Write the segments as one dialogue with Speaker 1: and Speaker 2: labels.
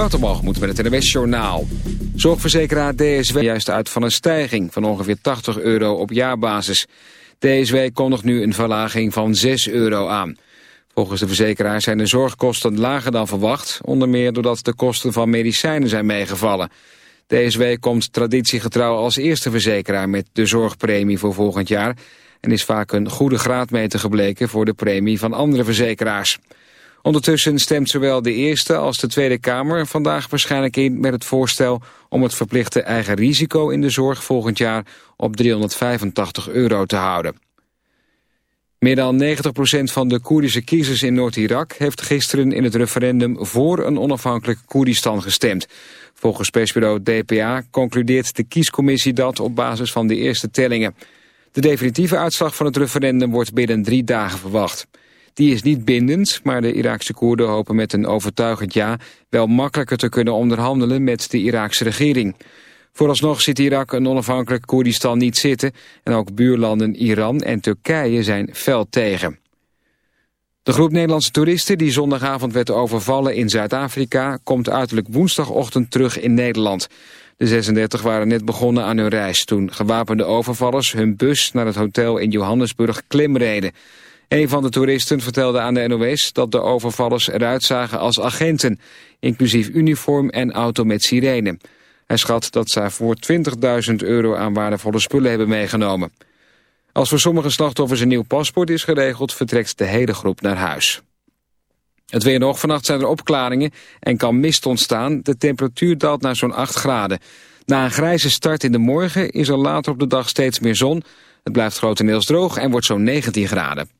Speaker 1: Waterbalgemoed met het NWS Journaal. Zorgverzekeraar DSW juist uit van een stijging van ongeveer 80 euro op jaarbasis. DSW kondigt nu een verlaging van 6 euro aan. Volgens de verzekeraar zijn de zorgkosten lager dan verwacht... onder meer doordat de kosten van medicijnen zijn meegevallen. DSW komt traditiegetrouw als eerste verzekeraar met de zorgpremie voor volgend jaar... en is vaak een goede graadmeter gebleken voor de premie van andere verzekeraars. Ondertussen stemt zowel de Eerste als de Tweede Kamer vandaag waarschijnlijk in met het voorstel om het verplichte eigen risico in de zorg volgend jaar op 385 euro te houden. Meer dan 90% van de Koerdische kiezers in Noord-Irak heeft gisteren in het referendum voor een onafhankelijk Koerdistan gestemd. Volgens persbureau DPA concludeert de kiescommissie dat op basis van de eerste tellingen. De definitieve uitslag van het referendum wordt binnen drie dagen verwacht. Die is niet bindend, maar de Iraakse Koerden hopen met een overtuigend ja... wel makkelijker te kunnen onderhandelen met de Iraakse regering. Vooralsnog zit Irak een onafhankelijk Koerdistan niet zitten... en ook buurlanden Iran en Turkije zijn fel tegen. De groep Nederlandse toeristen die zondagavond werd overvallen in Zuid-Afrika... komt uiterlijk woensdagochtend terug in Nederland. De 36 waren net begonnen aan hun reis... toen gewapende overvallers hun bus naar het hotel in Johannesburg klimreden... Een van de toeristen vertelde aan de NOS dat de overvallers eruit zagen als agenten, inclusief uniform en auto met sirene. Hij schat dat ze voor 20.000 euro aan waardevolle spullen hebben meegenomen. Als voor sommige slachtoffers een nieuw paspoort is geregeld, vertrekt de hele groep naar huis. Het weer nog, vannacht zijn er opklaringen en kan mist ontstaan. De temperatuur daalt naar zo'n 8 graden. Na een grijze start in de morgen is er later op de dag steeds meer zon. Het blijft grotendeels droog en wordt zo'n 19 graden.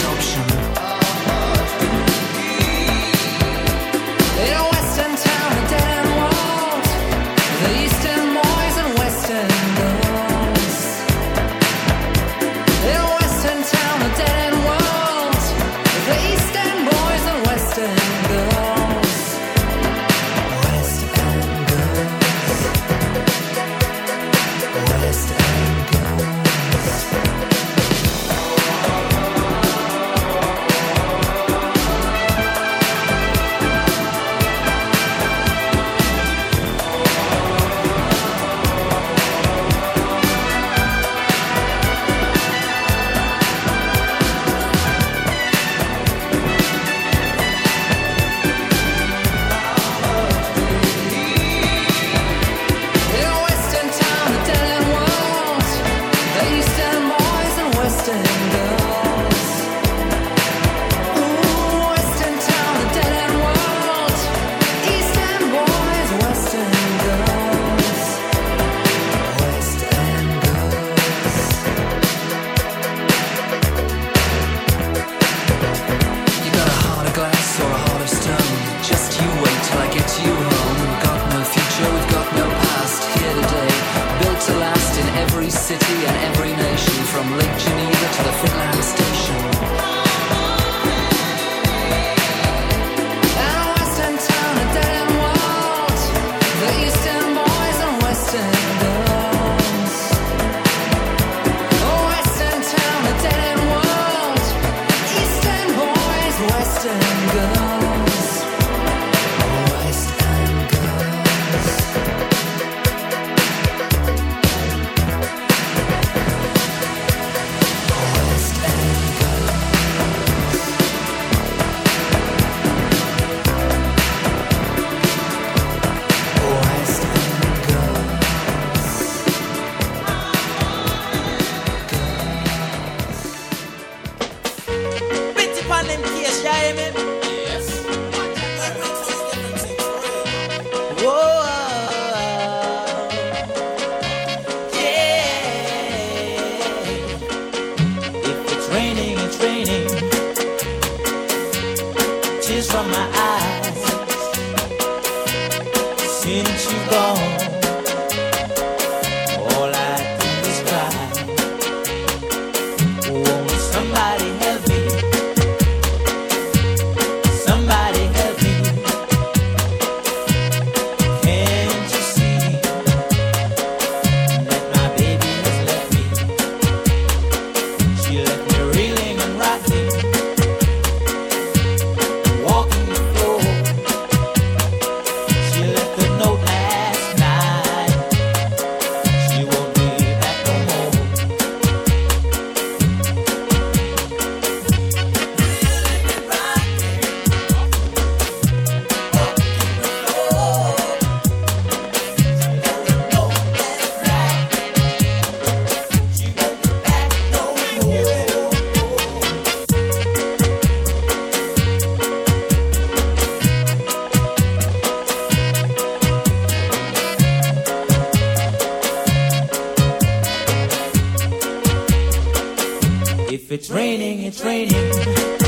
Speaker 2: Have you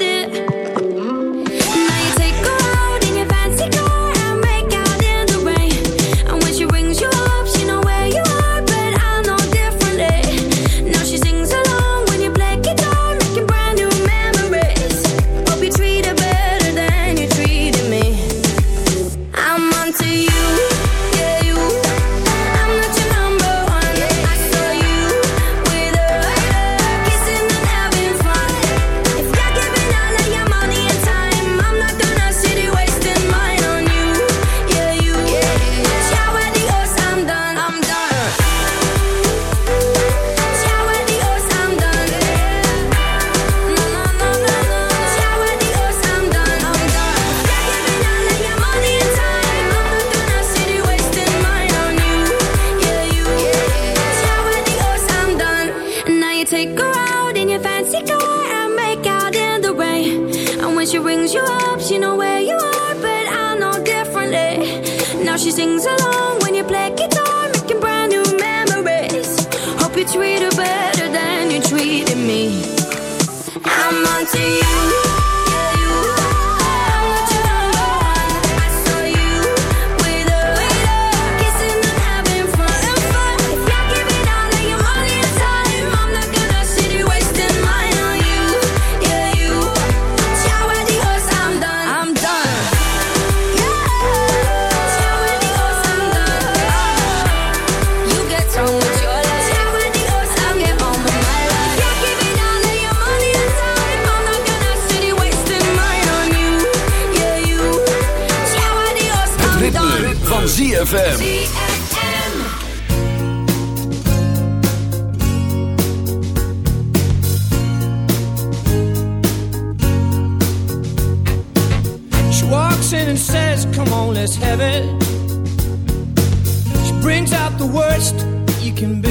Speaker 3: you.
Speaker 4: ZFM.
Speaker 5: She walks in and says, come on, let's have it. She brings out the worst you can be.